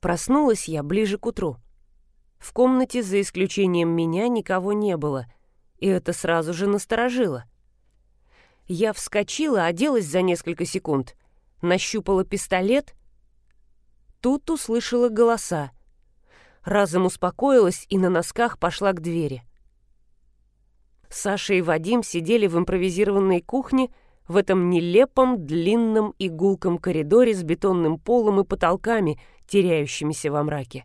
Проснулась я ближе к утру. В комнате, за исключением меня, никого не было, и это сразу же насторожило. Я вскочила, оделась за несколько секунд, нащупала пистолет. Тут услышала голоса. Разом успокоилась и на носках пошла к двери. Саша и Вадим сидели в импровизированной кухне в этом нелепом, длинном и гулком коридоре с бетонным полом и потолками, теряющимися во мраке.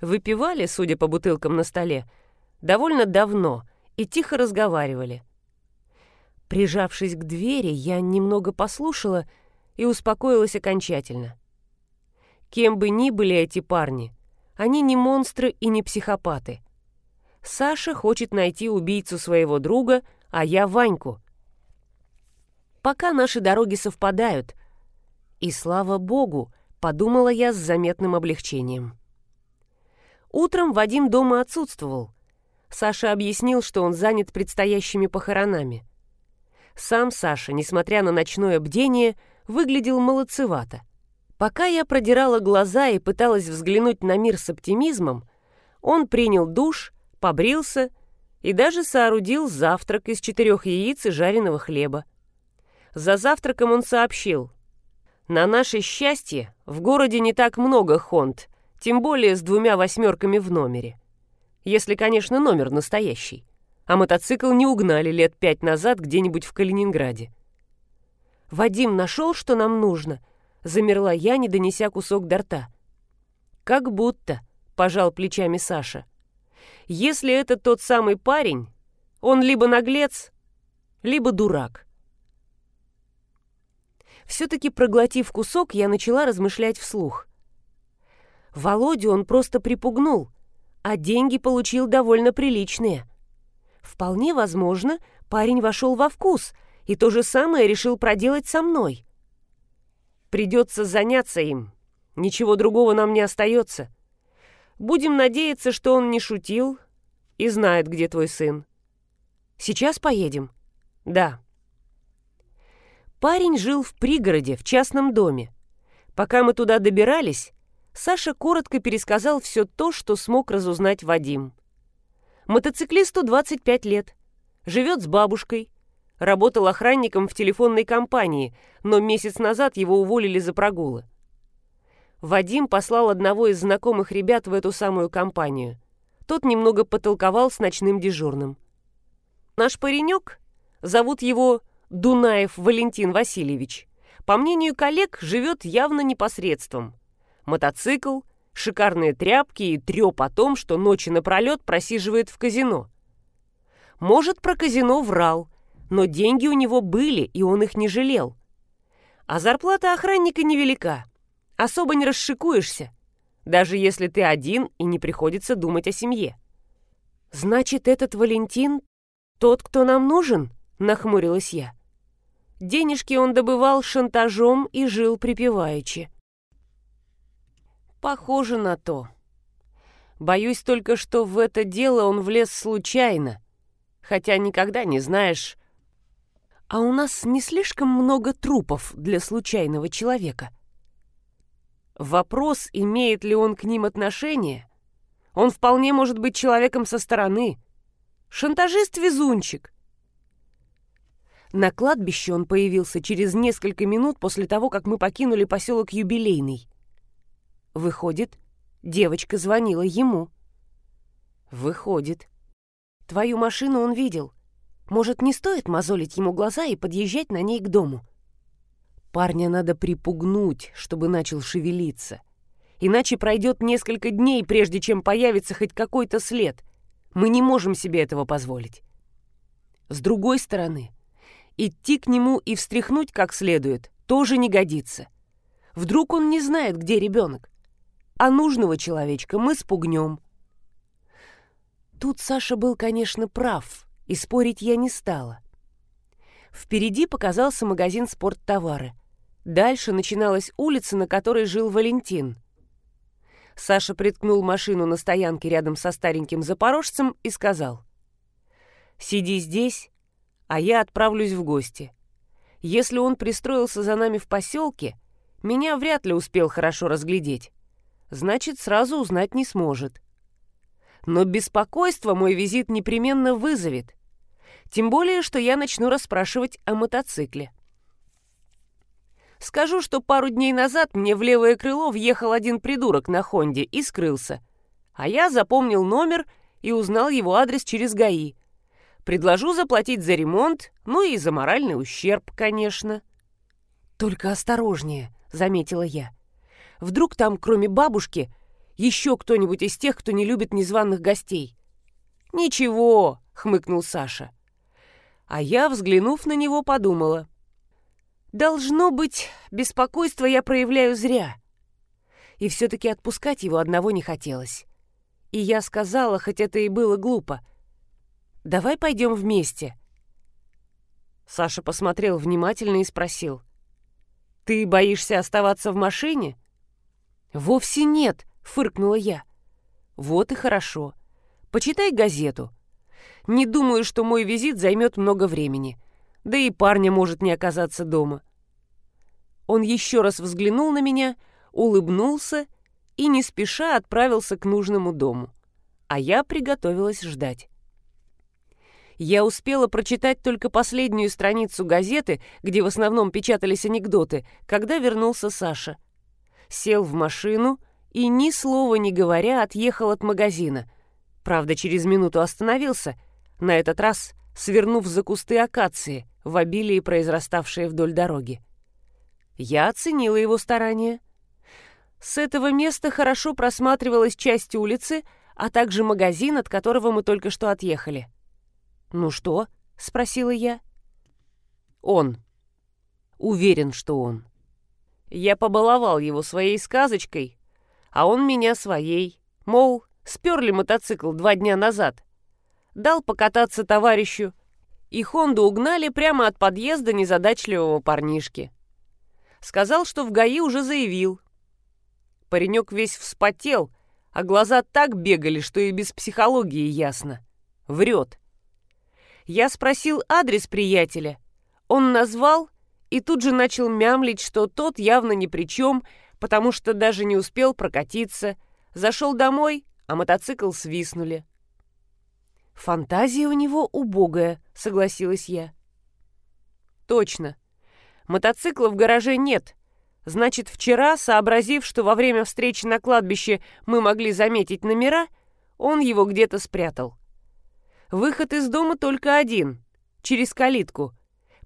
Выпивали, судя по бутылкам на столе, довольно давно и тихо разговаривали. Прижавшись к двери, я немного послушала и успокоилась окончательно. Кем бы ни были эти парни, они не монстры и не психопаты. Саша хочет найти убийцу своего друга, а я Ваньку. Пока наши дороги совпадают. И слава богу, подумала я с заметным облегчением. Утром Вадим дома отсутствовал. Саша объяснил, что он занят предстоящими похоронами. Сам Саша, несмотря на ночное бдение, выглядел молодцевато. Пока я продирала глаза и пыталась взглянуть на мир с оптимизмом, он принял душ, побрился и даже соорудил завтрак из четырех яиц и жареного хлеба. За завтраком он сообщил. «На наше счастье в городе не так много хонд, тем более с двумя восьмерками в номере. Если, конечно, номер настоящий. А мотоцикл не угнали лет пять назад где-нибудь в Калининграде. «Вадим нашел, что нам нужно?» Замерла я, не донеся кусок до рта. «Как будто», — пожал плечами Саша. «Если это тот самый парень, он либо наглец, либо дурак». Все-таки проглотив кусок, я начала размышлять вслух. Володю он просто припугнул, а деньги получил довольно приличные. Вполне возможно, парень вошел во вкус и то же самое решил проделать со мной. Придется заняться им. Ничего другого нам не остается. Будем надеяться, что он не шутил и знает, где твой сын. Сейчас поедем? Да. Парень жил в пригороде, в частном доме. Пока мы туда добирались, Саша коротко пересказал все то, что смог разузнать Вадим. Мотоциклисту 25 лет. Живет с бабушкой. Работал охранником в телефонной компании, но месяц назад его уволили за прогулы. Вадим послал одного из знакомых ребят в эту самую компанию. Тот немного потолковал с ночным дежурным. Наш паренек, зовут его Дунаев Валентин Васильевич, по мнению коллег, живет явно непосредством мотоцикл, шикарные тряпки и треп о том, что ночи напролет просиживает в казино. Может, про казино врал, но деньги у него были, и он их не жалел. А зарплата охранника невелика. Особо не расшикуешься, даже если ты один и не приходится думать о семье. «Значит, этот Валентин тот, кто нам нужен?» — нахмурилась я. Денежки он добывал шантажом и жил припеваючи. Похоже на то. Боюсь только, что в это дело он влез случайно, хотя никогда не знаешь... А у нас не слишком много трупов для случайного человека. Вопрос, имеет ли он к ним отношение, он вполне может быть человеком со стороны. Шантажист-везунчик. На кладбище он появился через несколько минут после того, как мы покинули поселок Юбилейный. Выходит, девочка звонила ему. Выходит. Твою машину он видел. Может, не стоит мозолить ему глаза и подъезжать на ней к дому? Парня надо припугнуть, чтобы начал шевелиться. Иначе пройдет несколько дней, прежде чем появится хоть какой-то след. Мы не можем себе этого позволить. С другой стороны, идти к нему и встряхнуть как следует тоже не годится. Вдруг он не знает, где ребенок а нужного человечка мы спугнем. Тут Саша был, конечно, прав, и спорить я не стала. Впереди показался магазин спорттовары. Дальше начиналась улица, на которой жил Валентин. Саша приткнул машину на стоянке рядом со стареньким запорожцем и сказал. «Сиди здесь, а я отправлюсь в гости. Если он пристроился за нами в поселке, меня вряд ли успел хорошо разглядеть. значит, сразу узнать не сможет. Но беспокойство мой визит непременно вызовет. Тем более, что я начну расспрашивать о мотоцикле. Скажу, что пару дней назад мне в левое крыло въехал один придурок на Хонде и скрылся. А я запомнил номер и узнал его адрес через ГАИ. Предложу заплатить за ремонт, ну и за моральный ущерб, конечно. «Только осторожнее», — заметила я. «Вдруг там, кроме бабушки, еще кто-нибудь из тех, кто не любит незваных гостей?» «Ничего», — хмыкнул Саша. А я, взглянув на него, подумала. «Должно быть, беспокойство я проявляю зря». И все-таки отпускать его одного не хотелось. И я сказала, хоть это и было глупо, «Давай пойдем вместе». Саша посмотрел внимательно и спросил. «Ты боишься оставаться в машине?» «Вовсе нет», — фыркнула я. «Вот и хорошо. Почитай газету. Не думаю, что мой визит займет много времени. Да и парня может не оказаться дома». Он еще раз взглянул на меня, улыбнулся и не спеша отправился к нужному дому. А я приготовилась ждать. Я успела прочитать только последнюю страницу газеты, где в основном печатались анекдоты, когда вернулся Саша. Сел в машину и, ни слова не говоря, отъехал от магазина. Правда, через минуту остановился, на этот раз свернув за кусты акации, в обилии произраставшие вдоль дороги. Я оценила его старания. С этого места хорошо просматривалась часть улицы, а также магазин, от которого мы только что отъехали. «Ну что?» — спросила я. «Он. Уверен, что он. Я побаловал его своей сказочкой, а он меня своей. Мол, сперли мотоцикл два дня назад. Дал покататься товарищу, и Хонду угнали прямо от подъезда незадачливого парнишки. Сказал, что в ГАИ уже заявил. Паренек весь вспотел, а глаза так бегали, что и без психологии ясно. Врет. Я спросил адрес приятеля. Он назвал и тут же начал мямлить, что тот явно ни при чем, потому что даже не успел прокатиться. Зашел домой, а мотоцикл свистнули. «Фантазия у него убогая», — согласилась я. «Точно. Мотоцикла в гараже нет. Значит, вчера, сообразив, что во время встречи на кладбище мы могли заметить номера, он его где-то спрятал. Выход из дома только один, через калитку.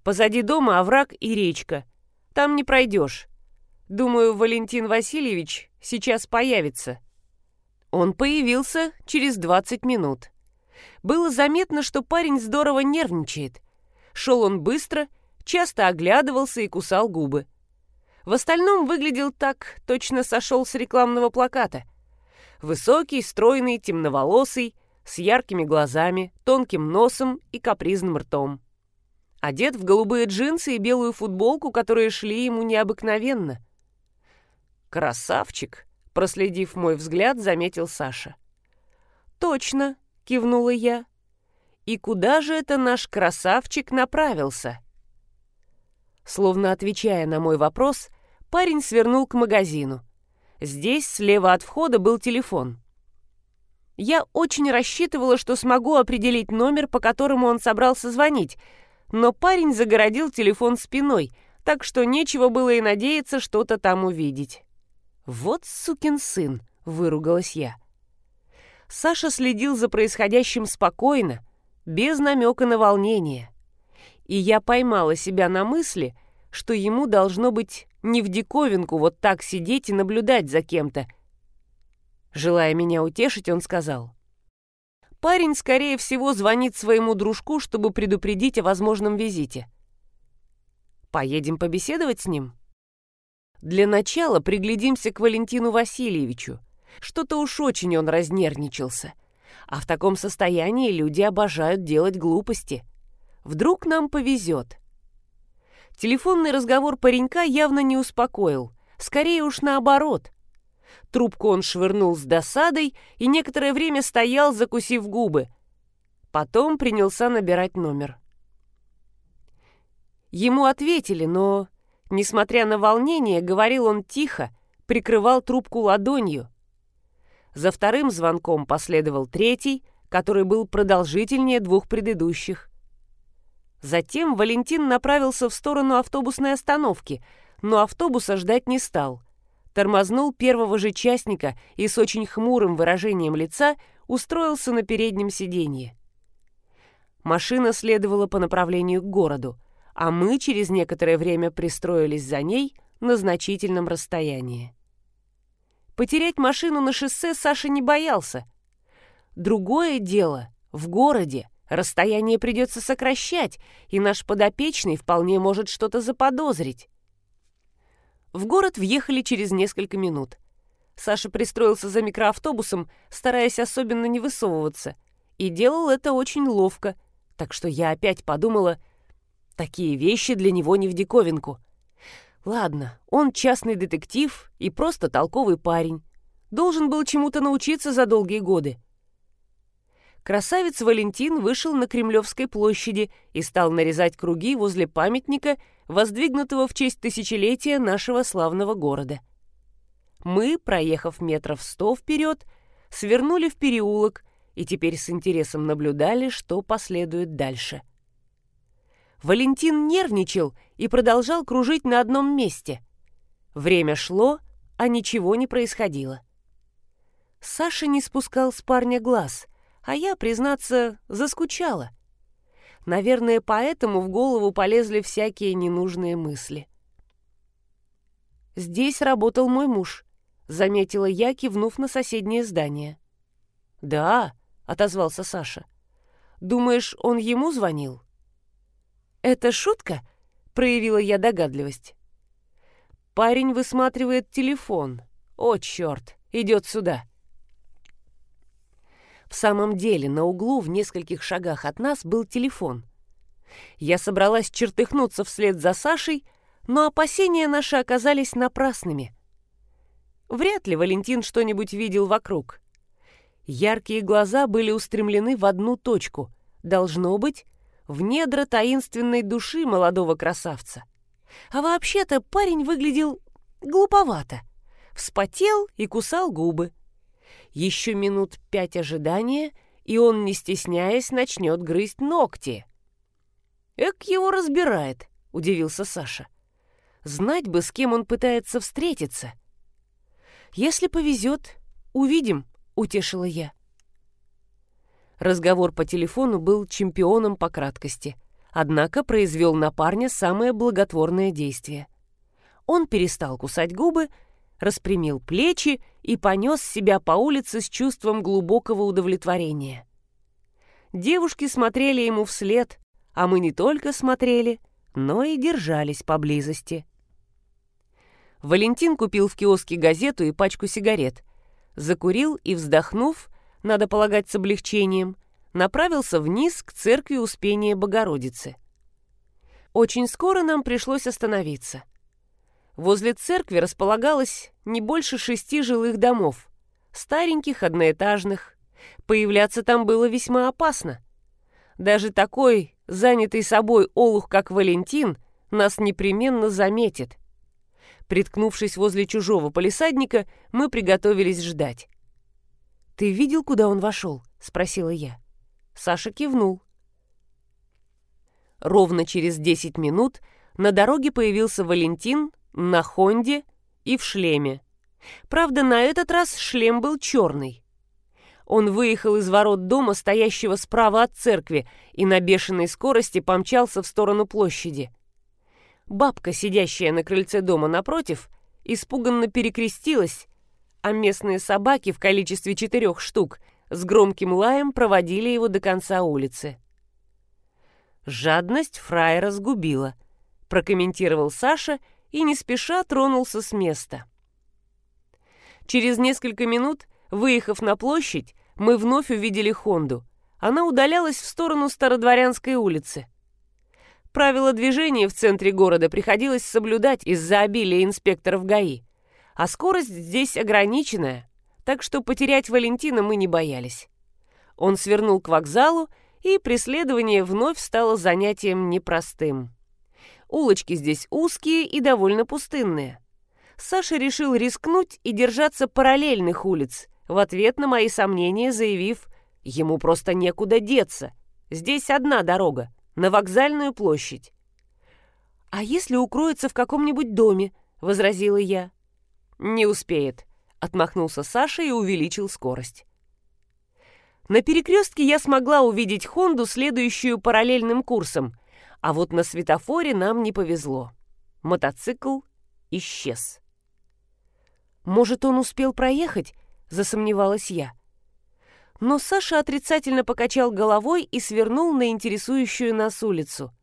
Позади дома овраг и речка. Там не пройдешь. Думаю, Валентин Васильевич сейчас появится. Он появился через 20 минут. Было заметно, что парень здорово нервничает. Шел он быстро, часто оглядывался и кусал губы. В остальном выглядел так, точно сошел с рекламного плаката. Высокий, стройный, темноволосый, с яркими глазами, тонким носом и капризным ртом. Одет в голубые джинсы и белую футболку, которые шли ему необыкновенно. «Красавчик!» — проследив мой взгляд, заметил Саша. «Точно!» — кивнула я. «И куда же это наш красавчик направился?» Словно отвечая на мой вопрос, парень свернул к магазину. Здесь, слева от входа, был телефон. Я очень рассчитывала, что смогу определить номер, по которому он собрался звонить, но парень загородил телефон спиной, так что нечего было и надеяться что-то там увидеть. «Вот сукин сын!» — выругалась я. Саша следил за происходящим спокойно, без намека на волнение. И я поймала себя на мысли, что ему должно быть не в диковинку вот так сидеть и наблюдать за кем-то, Желая меня утешить, он сказал. «Парень, скорее всего, звонит своему дружку, чтобы предупредить о возможном визите. Поедем побеседовать с ним?» «Для начала приглядимся к Валентину Васильевичу. Что-то уж очень он разнервничался. А в таком состоянии люди обожают делать глупости. Вдруг нам повезет». Телефонный разговор паренька явно не успокоил. Скорее уж наоборот. Трубку он швырнул с досадой и некоторое время стоял, закусив губы. Потом принялся набирать номер. Ему ответили, но, несмотря на волнение, говорил он тихо, прикрывал трубку ладонью, За вторым звонком последовал третий, который был продолжительнее двух предыдущих. Затем Валентин направился в сторону автобусной остановки, но автобуса ждать не стал. Тормознул первого же частника и с очень хмурым выражением лица устроился на переднем сиденье. Машина следовала по направлению к городу, а мы через некоторое время пристроились за ней на значительном расстоянии. Потерять машину на шоссе Саша не боялся. Другое дело, в городе расстояние придется сокращать, и наш подопечный вполне может что-то заподозрить. В город въехали через несколько минут. Саша пристроился за микроавтобусом, стараясь особенно не высовываться, и делал это очень ловко, так что я опять подумала, такие вещи для него не в диковинку. Ладно, он частный детектив и просто толковый парень. Должен был чему-то научиться за долгие годы. Красавец Валентин вышел на Кремлевской площади и стал нарезать круги возле памятника, воздвигнутого в честь тысячелетия нашего славного города. Мы, проехав метров сто вперед, свернули в переулок и теперь с интересом наблюдали, что последует дальше. — Валентин нервничал и продолжал кружить на одном месте. Время шло, а ничего не происходило. Саша не спускал с парня глаз, а я, признаться, заскучала. Наверное, поэтому в голову полезли всякие ненужные мысли. «Здесь работал мой муж», — заметила я, кивнув на соседнее здание. «Да», — отозвался Саша. «Думаешь, он ему звонил?» «Это шутка?» — проявила я догадливость. Парень высматривает телефон. О, черт, идет сюда. В самом деле, на углу в нескольких шагах от нас был телефон. Я собралась чертыхнуться вслед за Сашей, но опасения наши оказались напрасными. Вряд ли Валентин что-нибудь видел вокруг. Яркие глаза были устремлены в одну точку. Должно быть, в недра таинственной души молодого красавца. А вообще-то парень выглядел глуповато. Вспотел и кусал губы. Еще минут пять ожидания, и он, не стесняясь, начнет грызть ногти. «Эк его разбирает», — удивился Саша. «Знать бы, с кем он пытается встретиться». «Если повезет, увидим», — утешила я. Разговор по телефону был чемпионом по краткости, однако произвел на парня самое благотворное действие. Он перестал кусать губы, распрямил плечи и понес себя по улице с чувством глубокого удовлетворения. Девушки смотрели ему вслед, а мы не только смотрели, но и держались поблизости. Валентин купил в киоске газету и пачку сигарет, закурил и, вздохнув, надо полагать, с облегчением, направился вниз к церкви Успения Богородицы. Очень скоро нам пришлось остановиться. Возле церкви располагалось не больше шести жилых домов, стареньких, одноэтажных. Появляться там было весьма опасно. Даже такой, занятый собой олух, как Валентин, нас непременно заметит. Приткнувшись возле чужого полисадника, мы приготовились ждать. «Ты видел, куда он вошел?» — спросила я. Саша кивнул. Ровно через 10 минут на дороге появился Валентин на Хонде и в шлеме. Правда, на этот раз шлем был черный. Он выехал из ворот дома, стоящего справа от церкви, и на бешеной скорости помчался в сторону площади. Бабка, сидящая на крыльце дома напротив, испуганно перекрестилась, а местные собаки в количестве четырех штук с громким лаем проводили его до конца улицы. «Жадность фраера сгубила», — прокомментировал Саша и не спеша тронулся с места. Через несколько минут, выехав на площадь, мы вновь увидели Хонду. Она удалялась в сторону Стародворянской улицы. Правила движения в центре города приходилось соблюдать из-за обилия инспекторов ГАИ а скорость здесь ограниченная, так что потерять Валентина мы не боялись. Он свернул к вокзалу, и преследование вновь стало занятием непростым. Улочки здесь узкие и довольно пустынные. Саша решил рискнуть и держаться параллельных улиц, в ответ на мои сомнения заявив, ему просто некуда деться. Здесь одна дорога, на вокзальную площадь. «А если укроется в каком-нибудь доме?» — возразила я. «Не успеет», — отмахнулся Саша и увеличил скорость. На перекрестке я смогла увидеть Хонду, следующую параллельным курсом, а вот на светофоре нам не повезло. Мотоцикл исчез. «Может, он успел проехать?» — засомневалась я. Но Саша отрицательно покачал головой и свернул на интересующую нас улицу.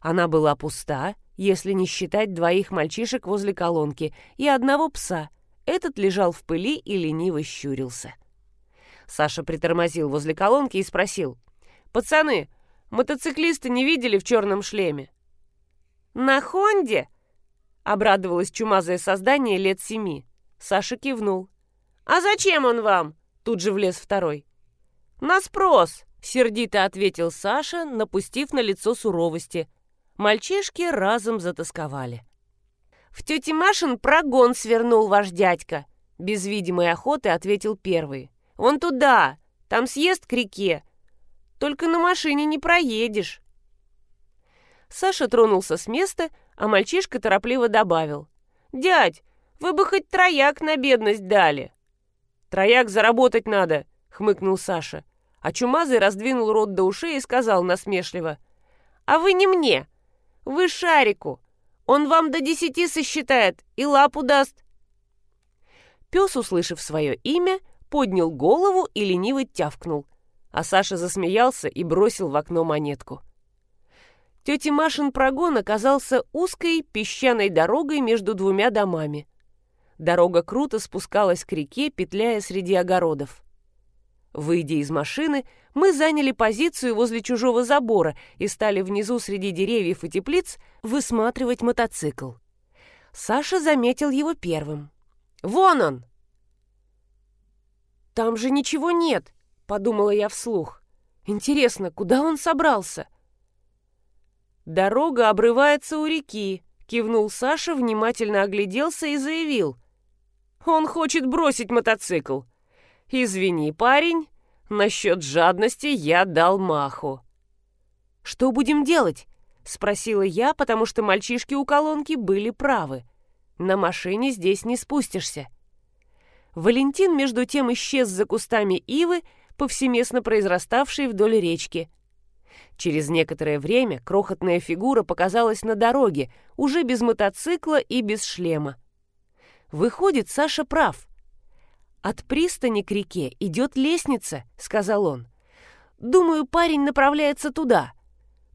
Она была пуста, если не считать двоих мальчишек возле колонки и одного пса. Этот лежал в пыли и лениво щурился. Саша притормозил возле колонки и спросил. «Пацаны, мотоциклисты не видели в черном шлеме?» «На Хонде?» — обрадовалось чумазое создание лет семи. Саша кивнул. «А зачем он вам?» — тут же влез второй. «На спрос!» — сердито ответил Саша, напустив на лицо суровости. Мальчишки разом затасковали. «В тете Машин прогон свернул ваш дядька», — без видимой охоты ответил первый. «Вон туда, там съезд к реке. Только на машине не проедешь». Саша тронулся с места, а мальчишка торопливо добавил. «Дядь, вы бы хоть трояк на бедность дали». «Трояк заработать надо», — хмыкнул Саша. А Чумазый раздвинул рот до ушей и сказал насмешливо. «А вы не мне, вы Шарику. Он вам до десяти сосчитает и лапу даст». Пес, услышав свое имя, поднял голову и лениво тявкнул, а Саша засмеялся и бросил в окно монетку. Тети Машин прогон оказался узкой песчаной дорогой между двумя домами. Дорога круто спускалась к реке, петляя среди огородов. Выйдя из машины, мы заняли позицию возле чужого забора и стали внизу среди деревьев и теплиц высматривать мотоцикл. Саша заметил его первым. «Вон он!» «Там же ничего нет», — подумала я вслух. «Интересно, куда он собрался?» «Дорога обрывается у реки», — кивнул Саша, внимательно огляделся и заявил — он хочет бросить мотоцикл. Извини, парень, насчет жадности я дал маху. Что будем делать? Спросила я, потому что мальчишки у колонки были правы. На машине здесь не спустишься. Валентин, между тем, исчез за кустами ивы, повсеместно произраставшей вдоль речки. Через некоторое время крохотная фигура показалась на дороге, уже без мотоцикла и без шлема. Выходит, Саша прав. «От пристани к реке идет лестница», — сказал он. «Думаю, парень направляется туда.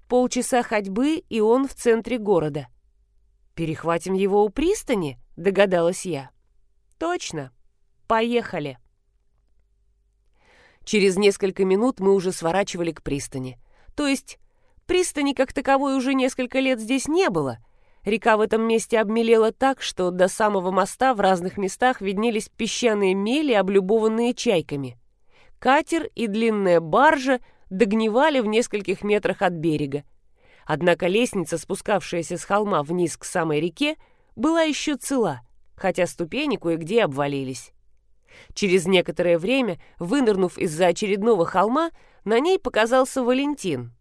Полчаса ходьбы, и он в центре города». «Перехватим его у пристани?» — догадалась я. «Точно. Поехали». Через несколько минут мы уже сворачивали к пристани. То есть пристани как таковой уже несколько лет здесь не было — Река в этом месте обмелела так, что до самого моста в разных местах виднелись песчаные мели, облюбованные чайками. Катер и длинная баржа догнивали в нескольких метрах от берега. Однако лестница, спускавшаяся с холма вниз к самой реке, была еще цела, хотя ступени кое-где обвалились. Через некоторое время, вынырнув из-за очередного холма, на ней показался Валентин.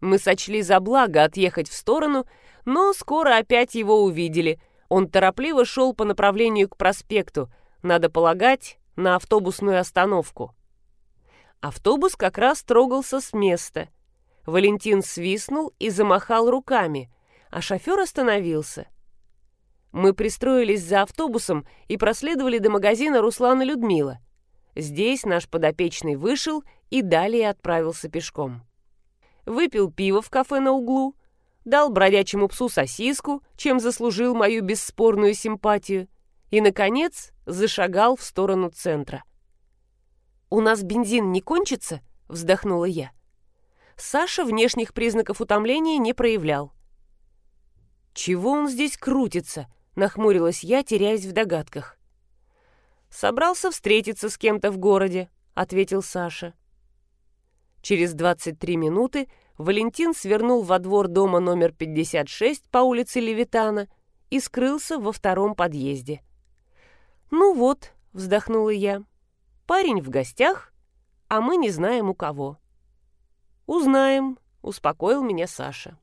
Мы сочли за благо отъехать в сторону но скоро опять его увидели. Он торопливо шел по направлению к проспекту, надо полагать, на автобусную остановку. Автобус как раз трогался с места. Валентин свистнул и замахал руками, а шофер остановился. Мы пристроились за автобусом и проследовали до магазина Руслана Людмила. Здесь наш подопечный вышел и далее отправился пешком. Выпил пиво в кафе на углу, дал бродячему псу сосиску, чем заслужил мою бесспорную симпатию, и, наконец, зашагал в сторону центра. «У нас бензин не кончится?» — вздохнула я. Саша внешних признаков утомления не проявлял. «Чего он здесь крутится?» — нахмурилась я, теряясь в догадках. «Собрался встретиться с кем-то в городе», — ответил Саша. Через 23 минуты Валентин свернул во двор дома номер 56 по улице Левитана и скрылся во втором подъезде. «Ну вот», — вздохнула я, Парень в гостях, а мы не знаем у кого. «Узнаем», — успокоил меня Саша.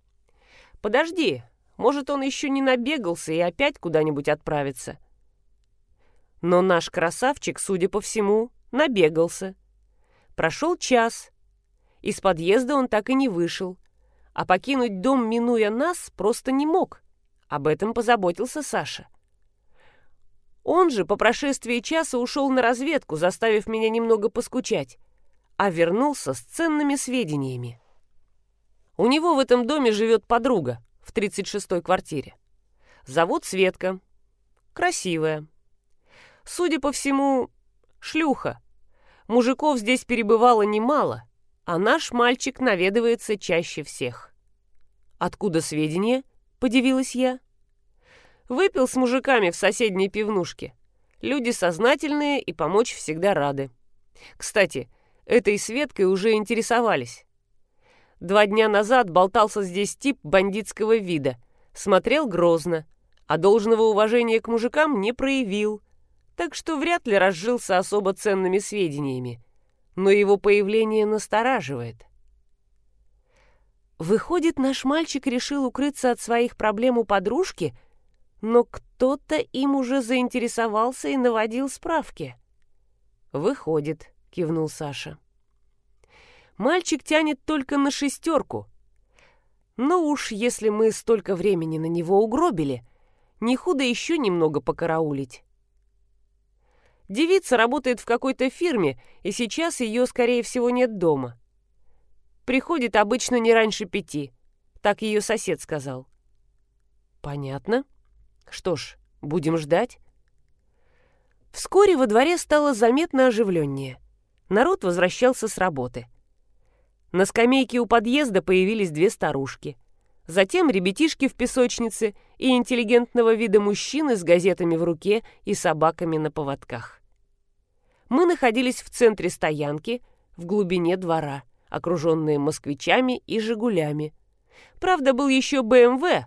«Подожди, может, он еще не набегался и опять куда-нибудь отправится». Но наш красавчик, судя по всему, набегался. Прошел час. Из подъезда он так и не вышел. А покинуть дом, минуя нас, просто не мог. Об этом позаботился Саша. Он же по прошествии часа ушел на разведку, заставив меня немного поскучать, а вернулся с ценными сведениями. У него в этом доме живет подруга в 36-й квартире. Зовут Светка. Красивая. Судя по всему, шлюха. Мужиков здесь перебывало немало, а наш мальчик наведывается чаще всех. «Откуда сведения?» — подивилась я. «Выпил с мужиками в соседней пивнушке. Люди сознательные и помочь всегда рады. Кстати, этой Светкой уже интересовались. Два дня назад болтался здесь тип бандитского вида. Смотрел грозно, а должного уважения к мужикам не проявил так что вряд ли разжился особо ценными сведениями, но его появление настораживает. Выходит, наш мальчик решил укрыться от своих проблем у подружки, но кто-то им уже заинтересовался и наводил справки. «Выходит», — кивнул Саша. «Мальчик тянет только на шестерку. Но уж если мы столько времени на него угробили, не худо еще немного покараулить». Девица работает в какой-то фирме, и сейчас ее, скорее всего, нет дома. Приходит обычно не раньше пяти. Так ее сосед сказал. Понятно. Что ж, будем ждать. Вскоре во дворе стало заметно оживленнее. Народ возвращался с работы. На скамейке у подъезда появились две старушки. Затем ребятишки в песочнице и интеллигентного вида мужчины с газетами в руке и собаками на поводках. Мы находились в центре стоянки, в глубине двора, окруженные москвичами и «Жигулями». Правда, был еще БМВ,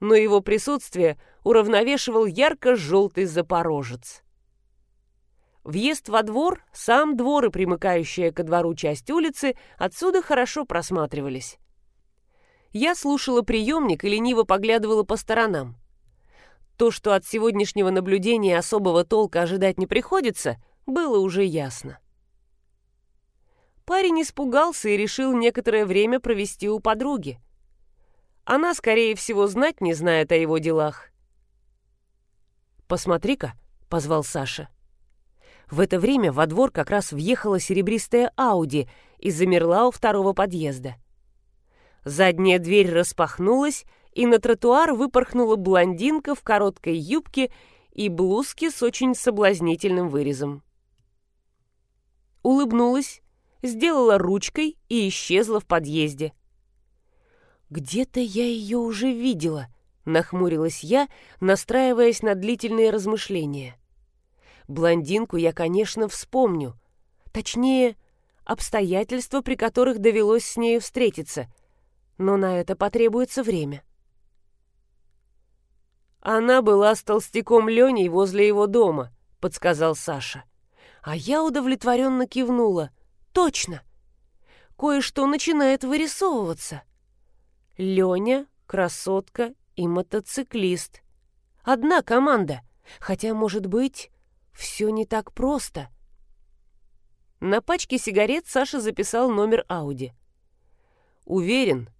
но его присутствие уравновешивал ярко-желтый запорожец. Въезд во двор, сам двор и примыкающая ко двору часть улицы отсюда хорошо просматривались. Я слушала приемник и лениво поглядывала по сторонам. То, что от сегодняшнего наблюдения особого толка ожидать не приходится, было уже ясно. Парень испугался и решил некоторое время провести у подруги. Она, скорее всего, знать не знает о его делах. «Посмотри-ка», — позвал Саша. В это время во двор как раз въехала серебристая Ауди и замерла у второго подъезда. Задняя дверь распахнулась, и на тротуар выпорхнула блондинка в короткой юбке и блузке с очень соблазнительным вырезом. Улыбнулась, сделала ручкой и исчезла в подъезде. «Где-то я ее уже видела», — нахмурилась я, настраиваясь на длительные размышления. Блондинку я, конечно, вспомню. Точнее, обстоятельства, при которых довелось с нею встретиться — но на это потребуется время. «Она была с толстяком Леней возле его дома», — подсказал Саша. А я удовлетворенно кивнула. «Точно! Кое-что начинает вырисовываться. Леня, красотка и мотоциклист. Одна команда, хотя, может быть, все не так просто». На пачке сигарет Саша записал номер Ауди. «Уверен,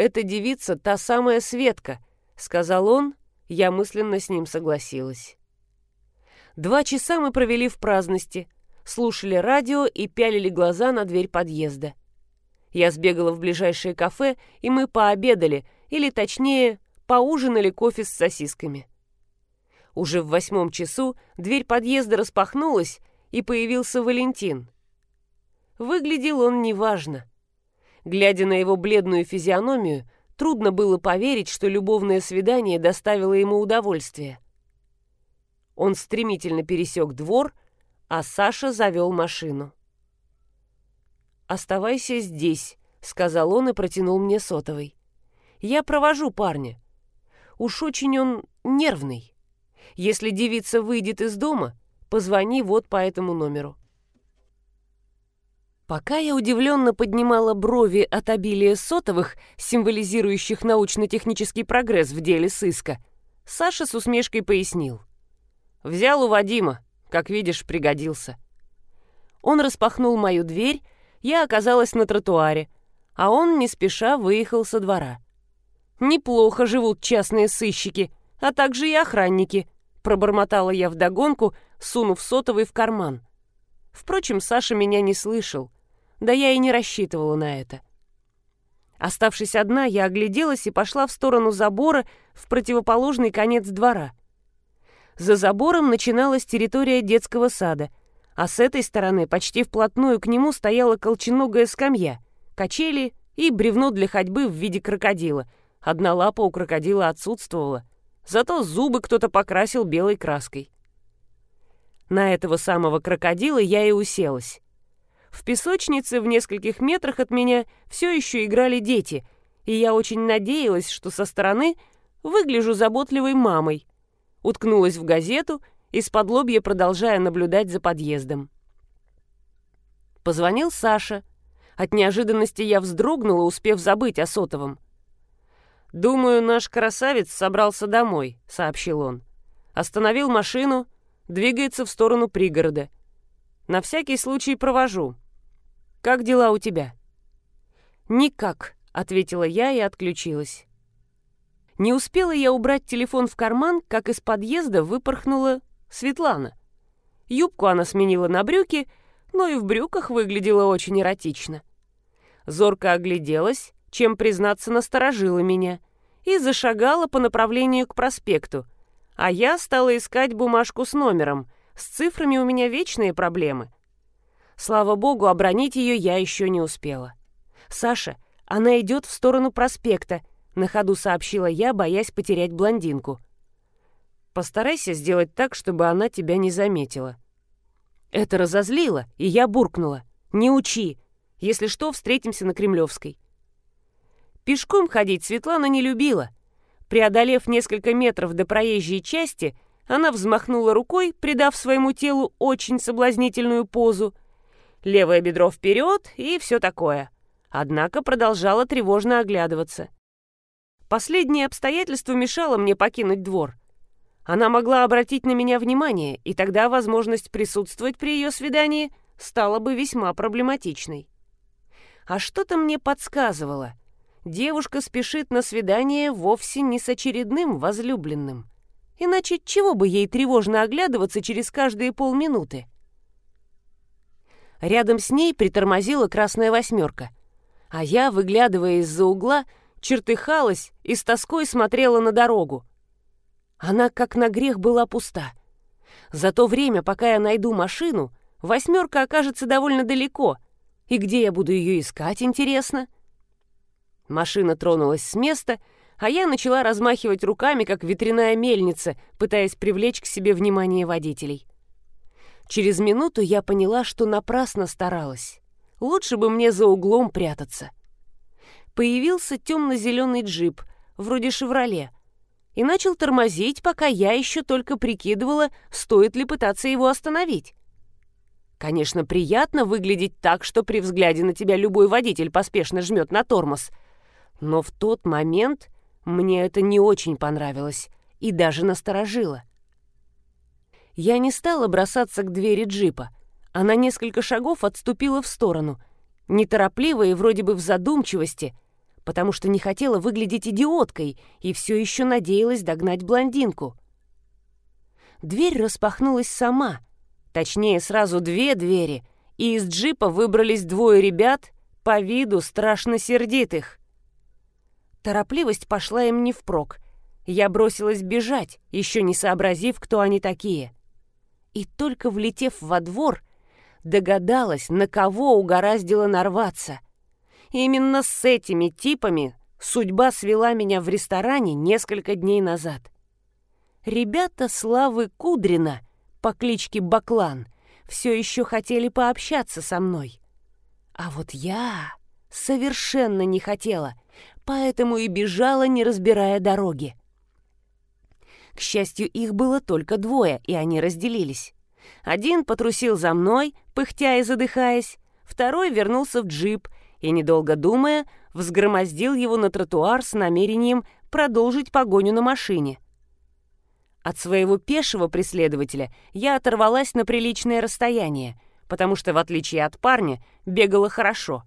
«Эта девица та самая Светка», — сказал он, я мысленно с ним согласилась. Два часа мы провели в праздности, слушали радио и пялили глаза на дверь подъезда. Я сбегала в ближайшее кафе, и мы пообедали, или точнее, поужинали кофе с сосисками. Уже в восьмом часу дверь подъезда распахнулась, и появился Валентин. Выглядел он неважно. Глядя на его бледную физиономию, трудно было поверить, что любовное свидание доставило ему удовольствие. Он стремительно пересек двор, а Саша завел машину. «Оставайся здесь», — сказал он и протянул мне сотовый. «Я провожу парня. Уж очень он нервный. Если девица выйдет из дома, позвони вот по этому номеру». Пока я удивленно поднимала брови от обилия сотовых, символизирующих научно-технический прогресс в деле сыска, Саша с усмешкой пояснил. «Взял у Вадима, как видишь, пригодился». Он распахнул мою дверь, я оказалась на тротуаре, а он не спеша выехал со двора. «Неплохо живут частные сыщики, а также и охранники», пробормотала я вдогонку, сунув сотовый в карман. Впрочем, Саша меня не слышал, да я и не рассчитывала на это. Оставшись одна, я огляделась и пошла в сторону забора в противоположный конец двора. За забором начиналась территория детского сада, а с этой стороны почти вплотную к нему стояла колченогая скамья, качели и бревно для ходьбы в виде крокодила. Одна лапа у крокодила отсутствовала, зато зубы кто-то покрасил белой краской. На этого самого крокодила я и уселась. В песочнице в нескольких метрах от меня все еще играли дети, и я очень надеялась, что со стороны выгляжу заботливой мамой. Уткнулась в газету, из-под лобья продолжая наблюдать за подъездом. Позвонил Саша. От неожиданности я вздрогнула, успев забыть о сотовом. «Думаю, наш красавец собрался домой», — сообщил он. Остановил машину, двигается в сторону пригорода. На всякий случай провожу. Как дела у тебя?» «Никак», — ответила я и отключилась. Не успела я убрать телефон в карман, как из подъезда выпорхнула Светлана. Юбку она сменила на брюки, но и в брюках выглядела очень эротично. Зорко огляделась, чем, признаться, насторожила меня, и зашагала по направлению к проспекту, а я стала искать бумажку с номером. С цифрами у меня вечные проблемы. Слава богу, обронить ее я еще не успела. «Саша, она идет в сторону проспекта», — на ходу сообщила я, боясь потерять блондинку. «Постарайся сделать так, чтобы она тебя не заметила». Это разозлило, и я буркнула. «Не учи. Если что, встретимся на Кремлевской». Пешком ходить Светлана не любила. Преодолев несколько метров до проезжей части, она взмахнула рукой, придав своему телу очень соблазнительную позу — левое бедро вперед и все такое. Однако продолжала тревожно оглядываться. Последнее обстоятельство мешало мне покинуть двор. Она могла обратить на меня внимание, и тогда возможность присутствовать при ее свидании стала бы весьма проблематичной. А что-то мне подсказывало. Девушка спешит на свидание вовсе не с очередным возлюбленным. Иначе чего бы ей тревожно оглядываться через каждые полминуты? Рядом с ней притормозила красная восьмерка. А я, выглядывая из-за угла, чертыхалась и с тоской смотрела на дорогу. Она, как на грех, была пуста. За то время, пока я найду машину, восьмерка окажется довольно далеко. И где я буду ее искать, интересно? Машина тронулась с места, а я начала размахивать руками, как ветряная мельница, пытаясь привлечь к себе внимание водителей. Через минуту я поняла, что напрасно старалась. Лучше бы мне за углом прятаться. Появился темно-зеленый джип, вроде «Шевроле», и начал тормозить, пока я еще только прикидывала, стоит ли пытаться его остановить. Конечно, приятно выглядеть так, что при взгляде на тебя любой водитель поспешно жмет на тормоз. Но в тот момент мне это не очень понравилось и даже насторожило. Я не стала бросаться к двери джипа. Она несколько шагов отступила в сторону, неторопливо и вроде бы в задумчивости, потому что не хотела выглядеть идиоткой и все еще надеялась догнать блондинку. Дверь распахнулась сама, точнее, сразу две двери, и из джипа выбрались двое ребят, по виду страшно сердитых. Торопливость пошла им не впрок. Я бросилась бежать, еще не сообразив, кто они такие и только влетев во двор, догадалась, на кого угораздило нарваться. Именно с этими типами судьба свела меня в ресторане несколько дней назад. Ребята Славы Кудрина по кличке Баклан все еще хотели пообщаться со мной. А вот я совершенно не хотела, поэтому и бежала, не разбирая дороги. К счастью, их было только двое, и они разделились. Один потрусил за мной, пыхтя и задыхаясь, Второй вернулся в джип и, недолго думая, взгромоздил его на тротуар с намерением продолжить погоню на машине. От своего пешего преследователя я оторвалась на приличное расстояние, потому что, в отличие от парня, бегала хорошо.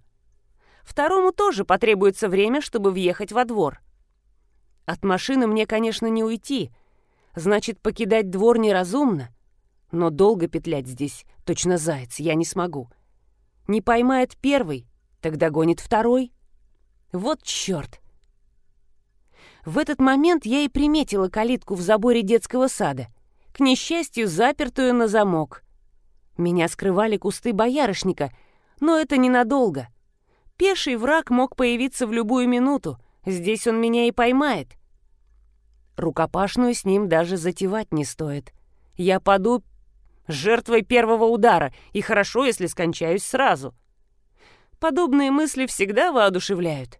Второму тоже потребуется время, чтобы въехать во двор. От машины мне, конечно, не уйти. Значит, покидать двор неразумно. Но долго петлять здесь, точно заяц, я не смогу. Не поймает первый, тогда гонит второй. Вот черт! В этот момент я и приметила калитку в заборе детского сада, к несчастью, запертую на замок. Меня скрывали кусты боярышника, но это ненадолго. Пеший враг мог появиться в любую минуту, здесь он меня и поймает. Рукопашную с ним даже затевать не стоит. Я паду жертвой первого удара, и хорошо, если скончаюсь сразу. Подобные мысли всегда воодушевляют.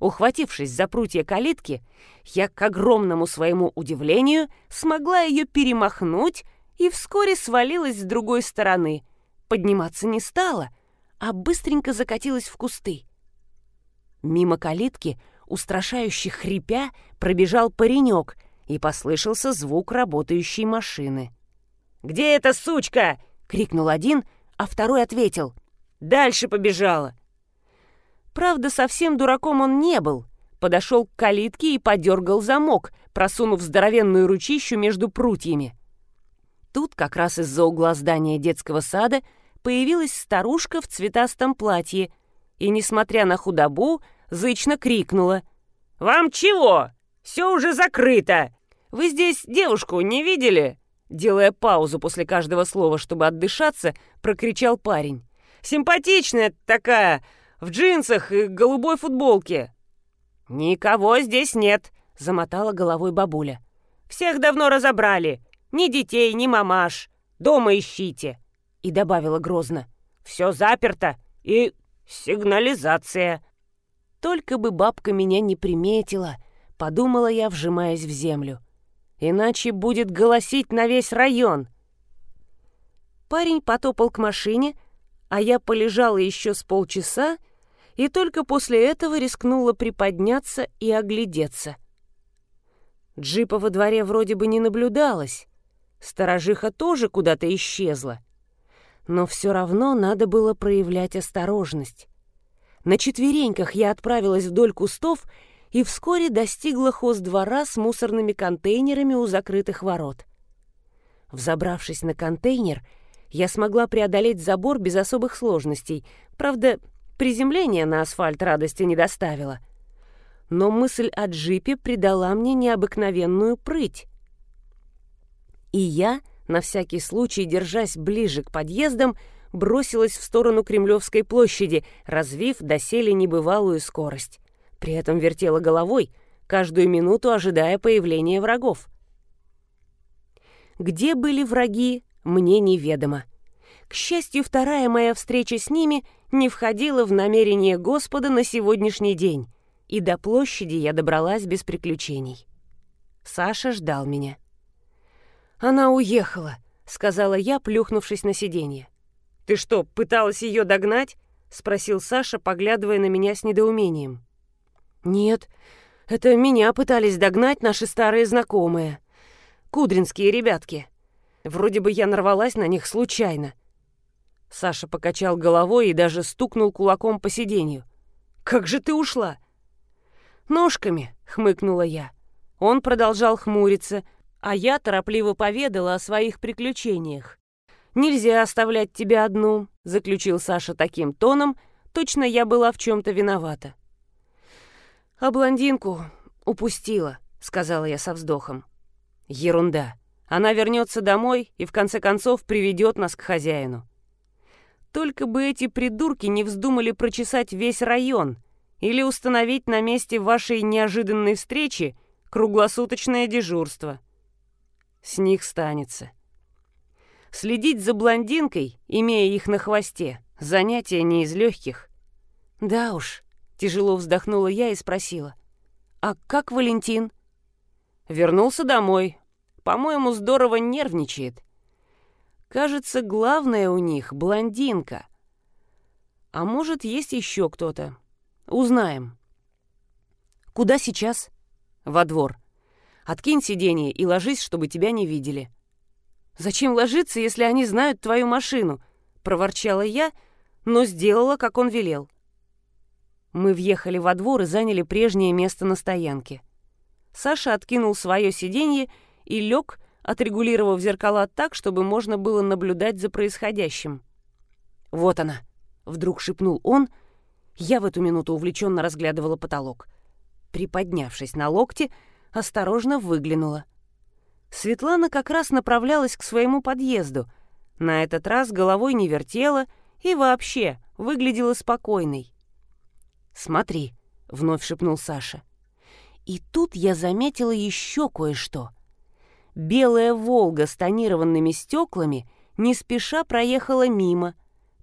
Ухватившись за прутья калитки, я, к огромному своему удивлению, смогла ее перемахнуть и вскоре свалилась с другой стороны. Подниматься не стала, а быстренько закатилась в кусты. Мимо калитки, устрашающе хрипя, пробежал паренек, и послышался звук работающей машины. «Где эта сучка?» — крикнул один, а второй ответил. «Дальше побежала». Правда, совсем дураком он не был. Подошел к калитке и подергал замок, просунув здоровенную ручищу между прутьями. Тут, как раз из-за угла здания детского сада, появилась старушка в цветастом платье и, несмотря на худобу, зычно крикнула. «Вам чего? Все уже закрыто! Вы здесь девушку не видели?» Делая паузу после каждого слова, чтобы отдышаться, прокричал парень. «Симпатичная такая, в джинсах и голубой футболке». «Никого здесь нет», — замотала головой бабуля. «Всех давно разобрали. Ни детей, ни мамаш. Дома ищите». И добавила грозно. «Все заперто и сигнализация». «Только бы бабка меня не приметила», — подумала я, вжимаясь в землю. «Иначе будет голосить на весь район». Парень потопал к машине, а я полежала еще с полчаса и только после этого рискнула приподняться и оглядеться. Джипа во дворе вроде бы не наблюдалось, сторожиха тоже куда-то исчезла. Но все равно надо было проявлять осторожность. На четвереньках я отправилась вдоль кустов и вскоре достигла хоздвора с мусорными контейнерами у закрытых ворот. Взобравшись на контейнер, я смогла преодолеть забор без особых сложностей. Правда, Приземление на асфальт радости не доставило. Но мысль о джипе придала мне необыкновенную прыть. И я, на всякий случай, держась ближе к подъездам, бросилась в сторону Кремлевской площади, развив доселе небывалую скорость. При этом вертела головой, каждую минуту ожидая появления врагов. Где были враги, мне неведомо. К счастью, вторая моя встреча с ними не входила в намерение Господа на сегодняшний день, и до площади я добралась без приключений. Саша ждал меня. «Она уехала», — сказала я, плюхнувшись на сиденье. «Ты что, пыталась ее догнать?» — спросил Саша, поглядывая на меня с недоумением. «Нет, это меня пытались догнать наши старые знакомые. Кудринские ребятки. Вроде бы я нарвалась на них случайно. Саша покачал головой и даже стукнул кулаком по сиденью. «Как же ты ушла?» «Ножками», — хмыкнула я. Он продолжал хмуриться, а я торопливо поведала о своих приключениях. «Нельзя оставлять тебя одну», — заключил Саша таким тоном, точно я была в чем-то виновата. «А блондинку упустила», — сказала я со вздохом. «Ерунда. Она вернется домой и в конце концов приведет нас к хозяину. Только бы эти придурки не вздумали прочесать весь район или установить на месте вашей неожиданной встречи круглосуточное дежурство. С них станется. Следить за блондинкой, имея их на хвосте, занятие не из легких. Да уж, тяжело вздохнула я и спросила. А как Валентин? Вернулся домой. По-моему, здорово нервничает. Кажется, главное у них — блондинка. А может, есть еще кто-то. Узнаем. Куда сейчас? Во двор. Откинь сиденье и ложись, чтобы тебя не видели. Зачем ложиться, если они знают твою машину? Проворчала я, но сделала, как он велел. Мы въехали во двор и заняли прежнее место на стоянке. Саша откинул свое сиденье и лег, отрегулировав зеркала так, чтобы можно было наблюдать за происходящим. «Вот она!» — вдруг шепнул он. Я в эту минуту увлеченно разглядывала потолок. Приподнявшись на локте, осторожно выглянула. Светлана как раз направлялась к своему подъезду. На этот раз головой не вертела и вообще выглядела спокойной. «Смотри», — вновь шепнул Саша. И тут я заметила еще кое-что. Белая «Волга» с тонированными стеклами не спеша проехала мимо,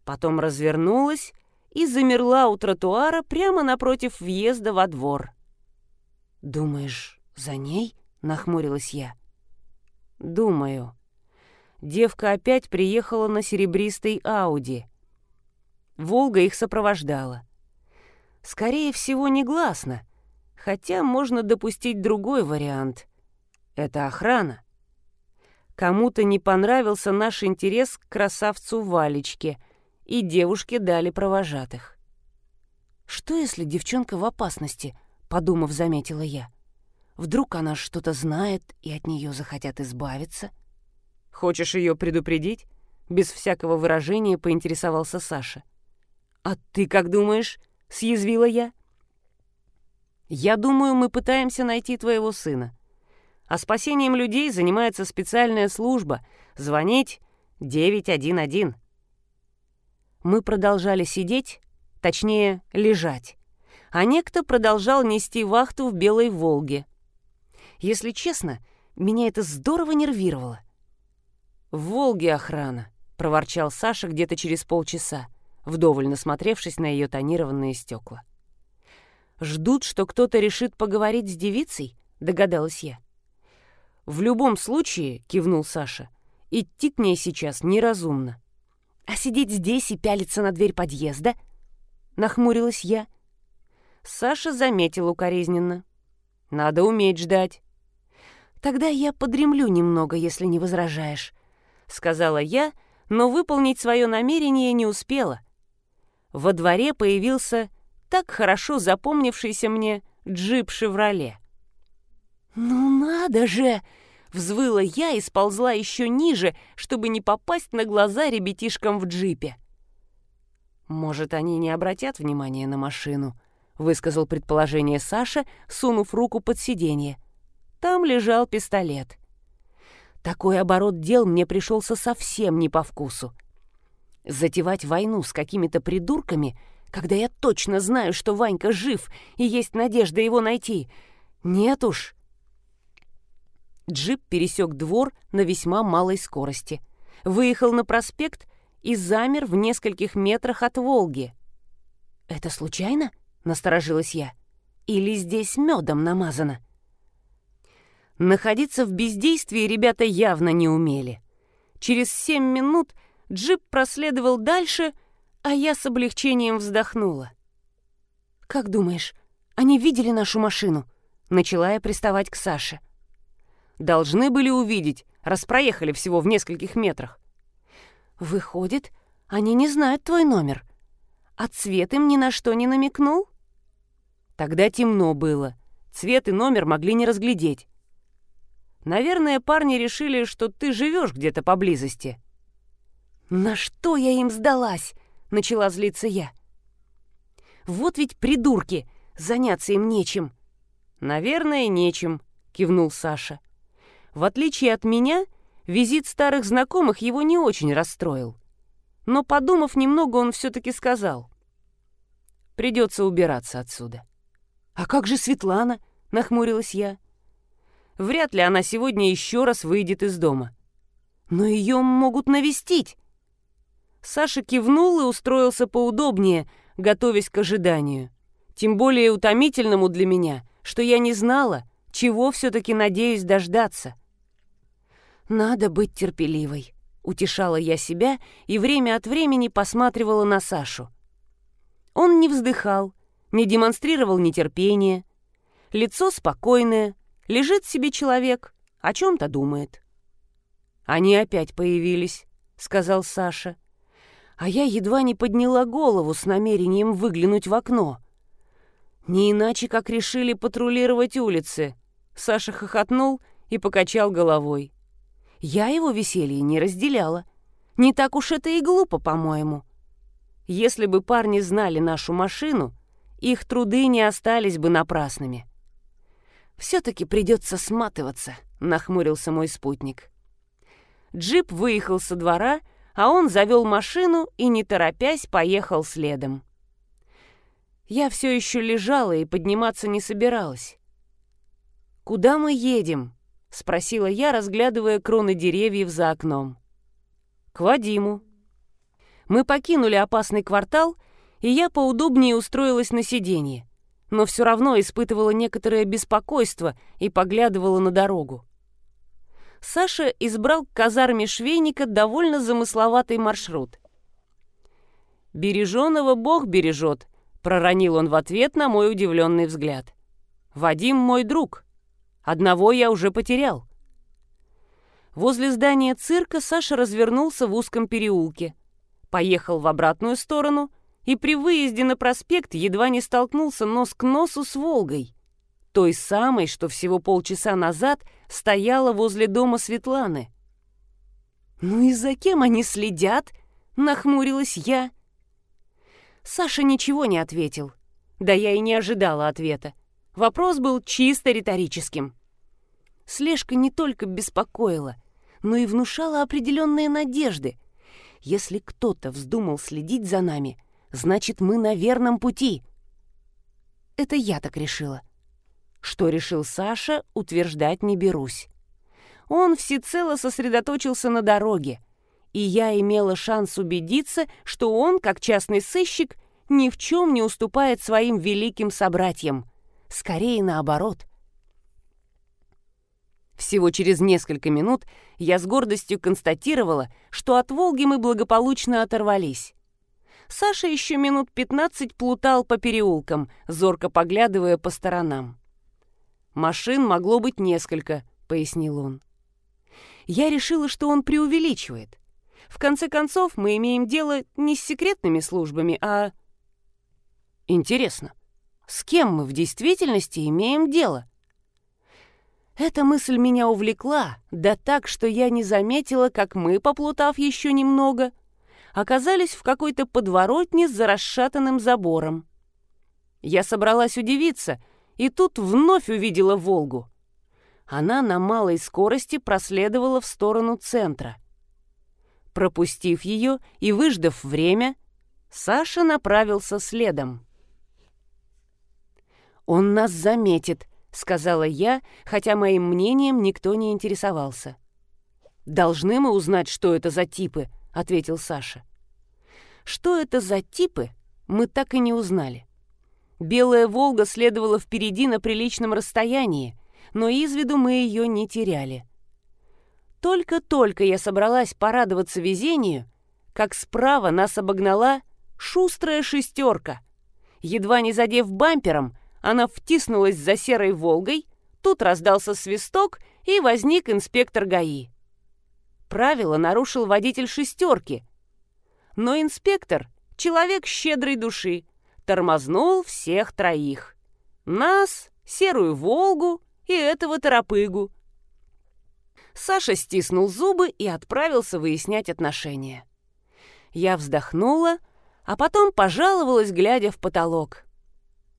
потом развернулась и замерла у тротуара прямо напротив въезда во двор. «Думаешь, за ней?» — нахмурилась я. «Думаю». Девка опять приехала на серебристой Ауди. «Волга» их сопровождала. Скорее всего, негласно, хотя можно допустить другой вариант. Это охрана. Кому-то не понравился наш интерес к красавцу Валечке, и девушке дали провожатых. «Что, если девчонка в опасности?» — подумав, заметила я. «Вдруг она что-то знает, и от нее захотят избавиться?» «Хочешь ее предупредить?» — без всякого выражения поинтересовался Саша. «А ты как думаешь?» — съязвила я. «Я думаю, мы пытаемся найти твоего сына. А спасением людей занимается специальная служба. Звонить 911». Мы продолжали сидеть, точнее, лежать а некто продолжал нести вахту в Белой Волге. Если честно, меня это здорово нервировало. «В Волге охрана», — проворчал Саша где-то через полчаса, вдоволь насмотревшись на ее тонированные стекла. «Ждут, что кто-то решит поговорить с девицей?» — догадалась я. «В любом случае», — кивнул Саша, — «идти к ней сейчас неразумно». «А сидеть здесь и пялиться на дверь подъезда?» — нахмурилась я. Саша заметил укоризненно. «Надо уметь ждать». «Тогда я подремлю немного, если не возражаешь», — сказала я, но выполнить свое намерение не успела. Во дворе появился так хорошо запомнившийся мне джип «Шевроле». «Ну надо же!» — взвыла я и сползла еще ниже, чтобы не попасть на глаза ребятишкам в джипе. Может, они не обратят внимания на машину, — высказал предположение Саша, сунув руку под сиденье. Там лежал пистолет. Такой оборот дел мне пришелся совсем не по вкусу. Затевать войну с какими-то придурками, когда я точно знаю, что Ванька жив и есть надежда его найти. Нет уж. Джип пересек двор на весьма малой скорости. Выехал на проспект и замер в нескольких метрах от Волги. «Это случайно?» насторожилась я. «Или здесь медом намазано?» Находиться в бездействии ребята явно не умели. Через семь минут джип проследовал дальше, а я с облегчением вздохнула. «Как думаешь, они видели нашу машину?» Начала я приставать к Саше. «Должны были увидеть, раз проехали всего в нескольких метрах». «Выходит, они не знают твой номер. А цвет им ни на что не намекнул?» Тогда темно было. Цвет и номер могли не разглядеть. Наверное, парни решили, что ты живешь где-то поблизости. «На что я им сдалась?» — начала злиться я. «Вот ведь придурки! Заняться им нечем!» «Наверное, нечем», — кивнул Саша. В отличие от меня, визит старых знакомых его не очень расстроил. Но, подумав немного, он все-таки сказал. «Придется убираться отсюда». «А как же Светлана?» — нахмурилась я. «Вряд ли она сегодня еще раз выйдет из дома. Но ее могут навестить». Саша кивнул и устроился поудобнее, готовясь к ожиданию. Тем более утомительному для меня, что я не знала, чего все-таки надеюсь дождаться. «Надо быть терпеливой», — утешала я себя и время от времени посматривала на Сашу. Он не вздыхал, не демонстрировал нетерпения. Лицо спокойное, лежит себе человек, о чем-то думает. «Они опять появились», — сказал Саша. А я едва не подняла голову с намерением выглянуть в окно. Не иначе, как решили патрулировать улицы. Саша хохотнул и покачал головой. Я его веселье не разделяла. Не так уж это и глупо, по-моему. Если бы парни знали нашу машину, их труды не остались бы напрасными. «Все-таки придется сматываться», — нахмурился мой спутник. Джип выехал со двора, а он завел машину и, не торопясь, поехал следом. Я все еще лежала и подниматься не собиралась. «Куда мы едем?» — спросила я, разглядывая кроны деревьев за окном. «К Вадиму». Мы покинули опасный квартал, и я поудобнее устроилась на сиденье, но все равно испытывала некоторое беспокойство и поглядывала на дорогу. Саша избрал к казарме швейника довольно замысловатый маршрут. «Береженого Бог бережет», — проронил он в ответ на мой удивленный взгляд. «Вадим мой друг. Одного я уже потерял». Возле здания цирка Саша развернулся в узком переулке, поехал в обратную сторону и при выезде на проспект едва не столкнулся нос к носу с «Волгой» той самой, что всего полчаса назад стояла возле дома Светланы. «Ну и за кем они следят?» — нахмурилась я. Саша ничего не ответил. Да я и не ожидала ответа. Вопрос был чисто риторическим. Слежка не только беспокоила, но и внушала определенные надежды. Если кто-то вздумал следить за нами, значит, мы на верном пути. Это я так решила. Что решил Саша, утверждать не берусь. Он всецело сосредоточился на дороге, и я имела шанс убедиться, что он, как частный сыщик, ни в чем не уступает своим великим собратьям. Скорее наоборот. Всего через несколько минут я с гордостью констатировала, что от Волги мы благополучно оторвались. Саша еще минут пятнадцать плутал по переулкам, зорко поглядывая по сторонам. «Машин могло быть несколько», — пояснил он. Я решила, что он преувеличивает. В конце концов, мы имеем дело не с секретными службами, а... Интересно, с кем мы в действительности имеем дело? Эта мысль меня увлекла, да так, что я не заметила, как мы, поплутав еще немного, оказались в какой-то подворотне за расшатанным забором. Я собралась удивиться — и тут вновь увидела «Волгу». Она на малой скорости проследовала в сторону центра. Пропустив ее и выждав время, Саша направился следом. «Он нас заметит», — сказала я, хотя моим мнением никто не интересовался. «Должны мы узнать, что это за типы», — ответил Саша. Что это за типы, мы так и не узнали. Белая «Волга» следовала впереди на приличном расстоянии, но из виду мы ее не теряли. Только-только я собралась порадоваться везению, как справа нас обогнала шустрая шестерка. Едва не задев бампером, она втиснулась за серой «Волгой», тут раздался свисток, и возник инспектор ГАИ. Правило нарушил водитель «шестерки», но инспектор — человек щедрой души — тормознул всех троих. Нас, серую «Волгу» и этого торопыгу. Саша стиснул зубы и отправился выяснять отношения. Я вздохнула, а потом пожаловалась, глядя в потолок.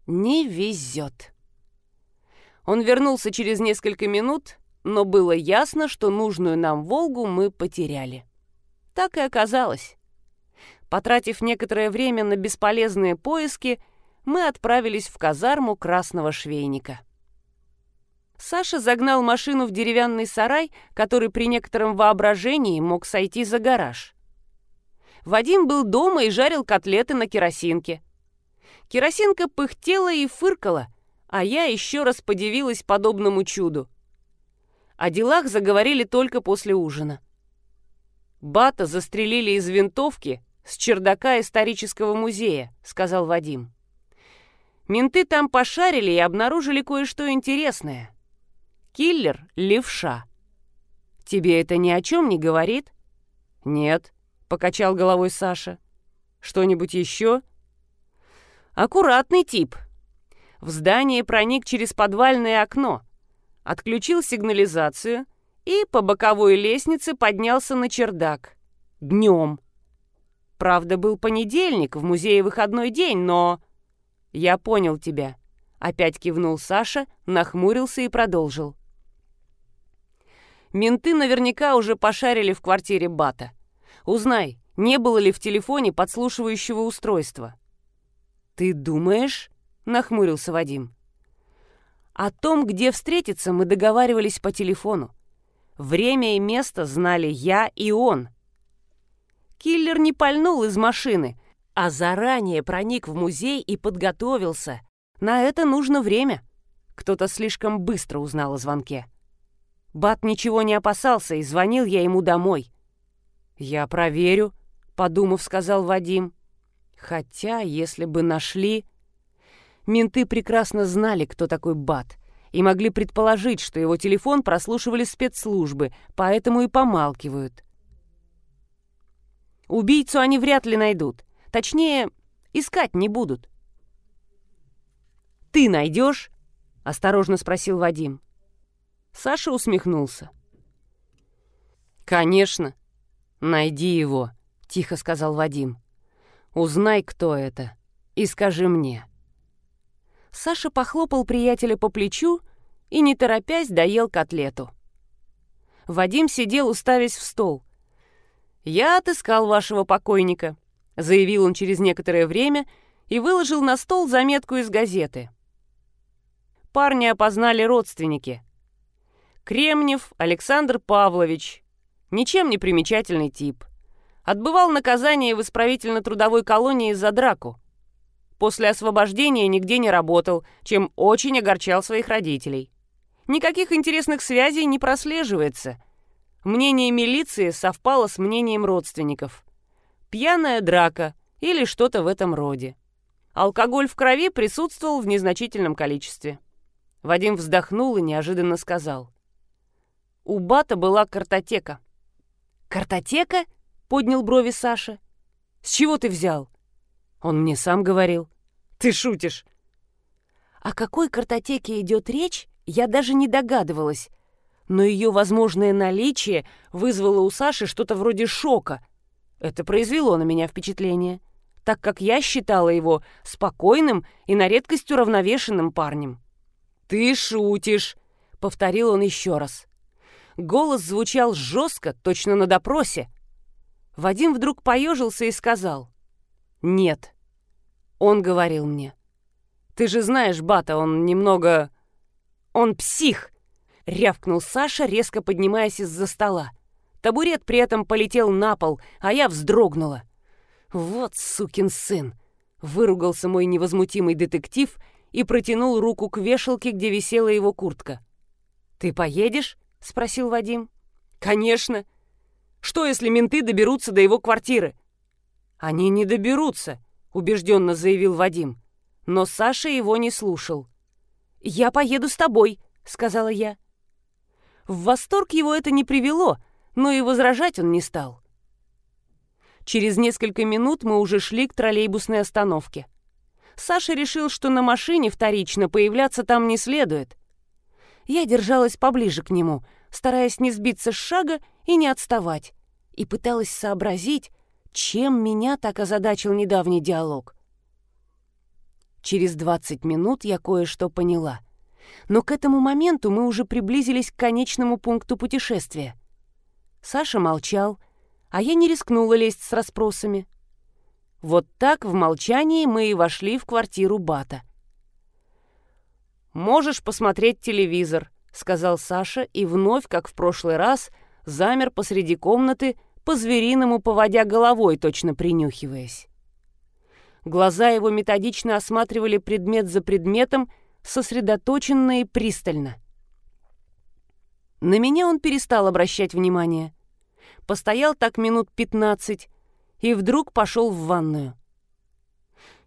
Не везет. Он вернулся через несколько минут, но было ясно, что нужную нам «Волгу» мы потеряли. Так и оказалось. Потратив некоторое время на бесполезные поиски, мы отправились в казарму красного швейника. Саша загнал машину в деревянный сарай, который при некотором воображении мог сойти за гараж. Вадим был дома и жарил котлеты на керосинке. Керосинка пыхтела и фыркала, а я еще раз подивилась подобному чуду. О делах заговорили только после ужина. Бата застрелили из винтовки с чердака исторического музея», — сказал Вадим. «Менты там пошарили и обнаружили кое-что интересное. Киллер — левша. Тебе это ни о чем не говорит?» «Нет», — покачал головой Саша. «Что-нибудь еще?» «Аккуратный тип. В здание проник через подвальное окно, отключил сигнализацию и по боковой лестнице поднялся на чердак. Днем. Правда, был понедельник, в музее выходной день, но... Я понял тебя. Опять кивнул Саша, нахмурился и продолжил. Менты наверняка уже пошарили в квартире Бата. Узнай, не было ли в телефоне подслушивающего устройства. «Ты думаешь?» — нахмурился Вадим. «О том, где встретиться, мы договаривались по телефону. Время и место знали я и он. Киллер не пальнул из машины, а заранее проник в музей и подготовился. На это нужно время. Кто-то слишком быстро узнал о звонке. Бат ничего не опасался, и звонил я ему домой. «Я проверю», — подумав, сказал Вадим. «Хотя, если бы нашли...» Менты прекрасно знали, кто такой Бат, и могли предположить, что его телефон прослушивали спецслужбы, поэтому и помалкивают. Убийцу они вряд ли найдут. Точнее, искать не будут. «Ты найдешь?» — осторожно спросил Вадим. Саша усмехнулся. «Конечно. Найди его», — тихо сказал Вадим. «Узнай, кто это, и скажи мне». Саша похлопал приятеля по плечу и, не торопясь, доел котлету. Вадим сидел, уставясь в стол. «Я отыскал вашего покойника», — заявил он через некоторое время и выложил на стол заметку из газеты. Парня опознали родственники. Кремнев Александр Павлович. Ничем не примечательный тип. Отбывал наказание в исправительно-трудовой колонии за драку. После освобождения нигде не работал, чем очень огорчал своих родителей. Никаких интересных связей не прослеживается. Мнение милиции совпало с мнением родственников. Пьяная драка или что-то в этом роде. Алкоголь в крови присутствовал в незначительном количестве. Вадим вздохнул и неожиданно сказал. У Бата была картотека. «Картотека?» — поднял брови Саша. «С чего ты взял?» Он мне сам говорил. «Ты шутишь!» О какой картотеке идет речь, я даже не догадывалась, но ее возможное наличие вызвало у Саши что-то вроде шока. Это произвело на меня впечатление, так как я считала его спокойным и на редкость уравновешенным парнем. «Ты шутишь!» — повторил он еще раз. Голос звучал жестко, точно на допросе. Вадим вдруг поежился и сказал. «Нет». Он говорил мне. «Ты же знаешь, Бата, он немного... Он псих!» Рявкнул Саша, резко поднимаясь из-за стола. Табурет при этом полетел на пол, а я вздрогнула. «Вот сукин сын!» Выругался мой невозмутимый детектив и протянул руку к вешалке, где висела его куртка. «Ты поедешь?» — спросил Вадим. «Конечно. Что, если менты доберутся до его квартиры?» «Они не доберутся», — убежденно заявил Вадим. Но Саша его не слушал. «Я поеду с тобой», — сказала я. В восторг его это не привело, но и возражать он не стал. Через несколько минут мы уже шли к троллейбусной остановке. Саша решил, что на машине вторично появляться там не следует. Я держалась поближе к нему, стараясь не сбиться с шага и не отставать, и пыталась сообразить, чем меня так озадачил недавний диалог. Через 20 минут я кое-что поняла. Но к этому моменту мы уже приблизились к конечному пункту путешествия. Саша молчал, а я не рискнула лезть с расспросами. Вот так в молчании мы и вошли в квартиру Бата. «Можешь посмотреть телевизор», — сказал Саша, и вновь, как в прошлый раз, замер посреди комнаты, по-звериному поводя головой, точно принюхиваясь. Глаза его методично осматривали предмет за предметом, сосредоточенно и пристально. На меня он перестал обращать внимание. Постоял так минут пятнадцать и вдруг пошел в ванную.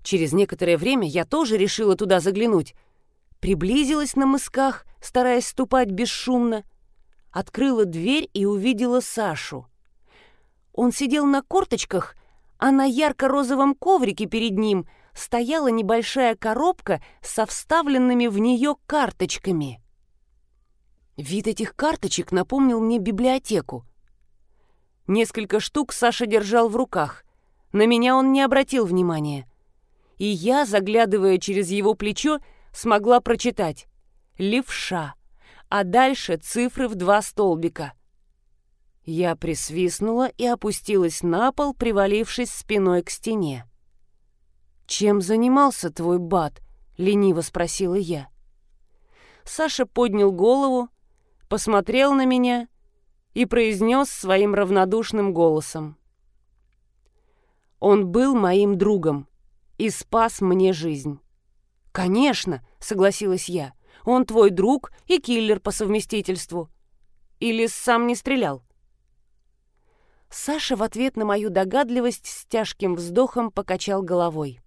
Через некоторое время я тоже решила туда заглянуть. Приблизилась на мысках, стараясь ступать бесшумно. Открыла дверь и увидела Сашу. Он сидел на корточках, а на ярко-розовом коврике перед ним стояла небольшая коробка со вставленными в нее карточками. Вид этих карточек напомнил мне библиотеку. Несколько штук Саша держал в руках. На меня он не обратил внимания. И я, заглядывая через его плечо, смогла прочитать «Левша», а дальше цифры в два столбика. Я присвистнула и опустилась на пол, привалившись спиной к стене. «Чем занимался твой бат?» — лениво спросила я. Саша поднял голову, посмотрел на меня и произнес своим равнодушным голосом. «Он был моим другом и спас мне жизнь». «Конечно», — согласилась я, — «он твой друг и киллер по совместительству». «Или сам не стрелял?» Саша в ответ на мою догадливость с тяжким вздохом покачал головой.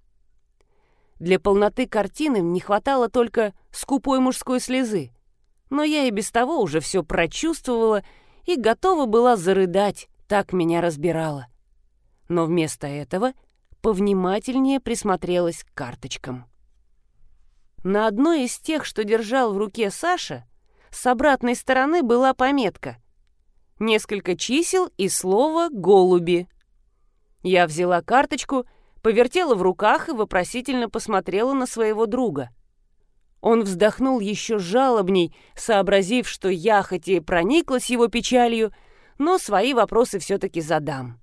Для полноты картины не хватало только скупой мужской слезы но я и без того уже все прочувствовала и готова была зарыдать, так меня разбирала. Но вместо этого повнимательнее присмотрелась к карточкам. На одной из тех, что держал в руке Саша, с обратной стороны была пометка. Несколько чисел и слово «голуби». Я взяла карточку, повертела в руках и вопросительно посмотрела на своего друга — он вздохнул еще жалобней, сообразив, что я хоть и прониклась его печалью, но свои вопросы все-таки задам.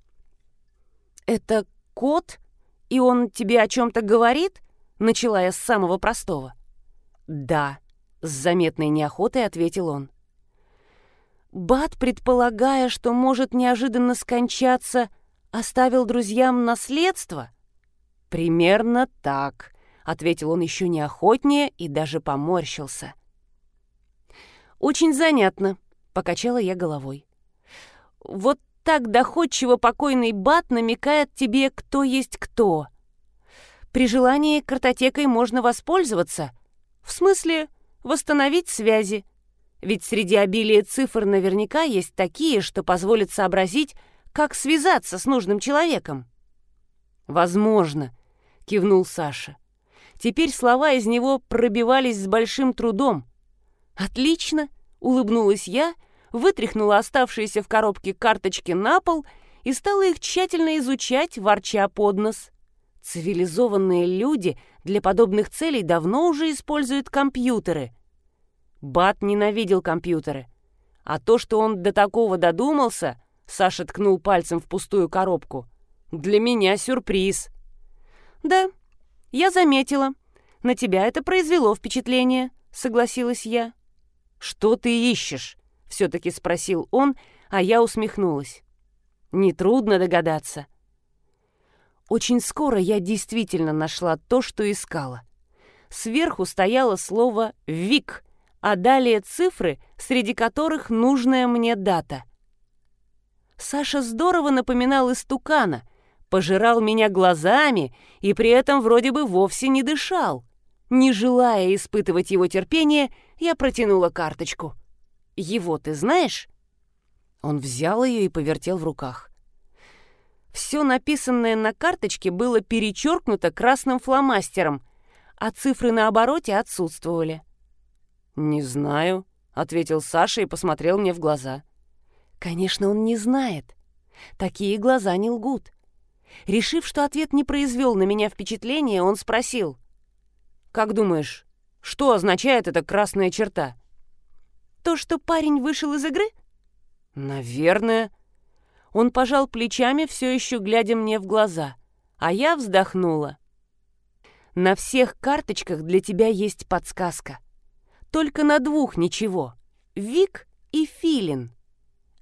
«Это кот? И он тебе о чем-то говорит?» Начала я с самого простого. «Да», — с заметной неохотой ответил он. Бат, предполагая, что может неожиданно скончаться, оставил друзьям наследство? Примерно так, ответил он еще неохотнее и даже поморщился. «Очень занятно», — покачала я головой. «Вот так доходчиво покойный Бат намекает тебе, кто есть кто. При желании картотекой можно воспользоваться. В смысле, восстановить связи. Ведь среди обилия цифр наверняка есть такие, что позволят сообразить, как связаться с нужным человеком». «Возможно», — кивнул Саша. Теперь слова из него пробивались с большим трудом. «Отлично!» — улыбнулась я, вытряхнула оставшиеся в коробке карточки на пол и стала их тщательно изучать, ворча под нос. Цивилизованные люди для подобных целей давно уже используют компьютеры. Бат ненавидел компьютеры. А то, что он до такого додумался, Саша ткнул пальцем в пустую коробку, для меня сюрприз. Да, «Я заметила. На тебя это произвело впечатление», — согласилась я. «Что ты ищешь?» — все-таки спросил он, а я усмехнулась. «Нетрудно догадаться». Очень скоро я действительно нашла то, что искала. Сверху стояло слово «ВИК», а далее цифры, среди которых нужная мне дата. Саша здорово напоминал истукана, пожирал меня глазами и при этом вроде бы вовсе не дышал. Не желая испытывать его терпение, я протянула карточку. «Его ты знаешь?» Он взял ее и повертел в руках. Все написанное на карточке было перечеркнуто красным фломастером, а цифры на обороте отсутствовали. «Не знаю», — ответил Саша и посмотрел мне в глаза. «Конечно, он не знает. Такие глаза не лгут. Решив, что ответ не произвел на меня впечатления, он спросил. «Как думаешь, что означает эта красная черта?» «То, что парень вышел из игры?» «Наверное». Он пожал плечами, все еще глядя мне в глаза, а я вздохнула. «На всех карточках для тебя есть подсказка. Только на двух ничего. Вик и Филин.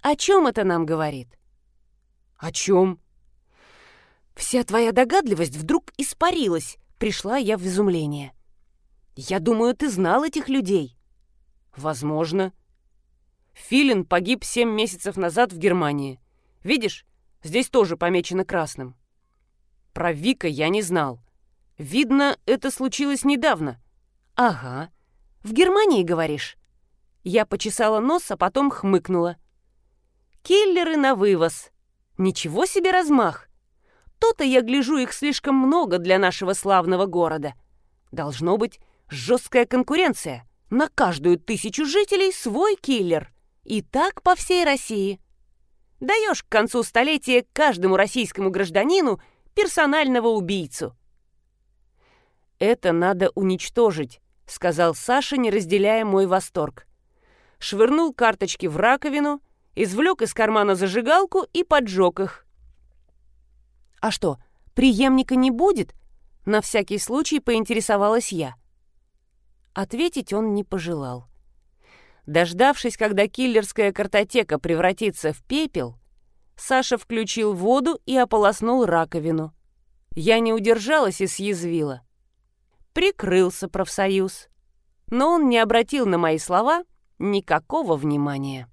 О чем это нам говорит?» «О чем?» Вся твоя догадливость вдруг испарилась, пришла я в изумление. Я думаю, ты знал этих людей. Возможно. Филин погиб семь месяцев назад в Германии. Видишь, Здесь тоже помечено красным. Про Вика я не знал. Видно, это случилось недавно. Ага. В Германии, говоришь? Я почесала нос, а потом хмыкнула. Киллеры на вывоз. Ничего себе размах. То-то я гляжу их слишком много для нашего славного города. Должно быть жесткая конкуренция. На каждую тысячу жителей свой киллер. И так по всей России. Даешь к концу столетия каждому российскому гражданину персонального убийцу. «Это надо уничтожить», — сказал Саша, не разделяя мой восторг. Швырнул карточки в раковину, извлек из кармана зажигалку и поджег их. «А что, преемника не будет?» — на всякий случай поинтересовалась я. Ответить он не пожелал. Дождавшись, когда киллерская картотека превратится в пепел, Саша включил воду и ополоснул раковину. Я не удержалась и съязвила. Прикрылся профсоюз. Но он не обратил на мои слова никакого внимания.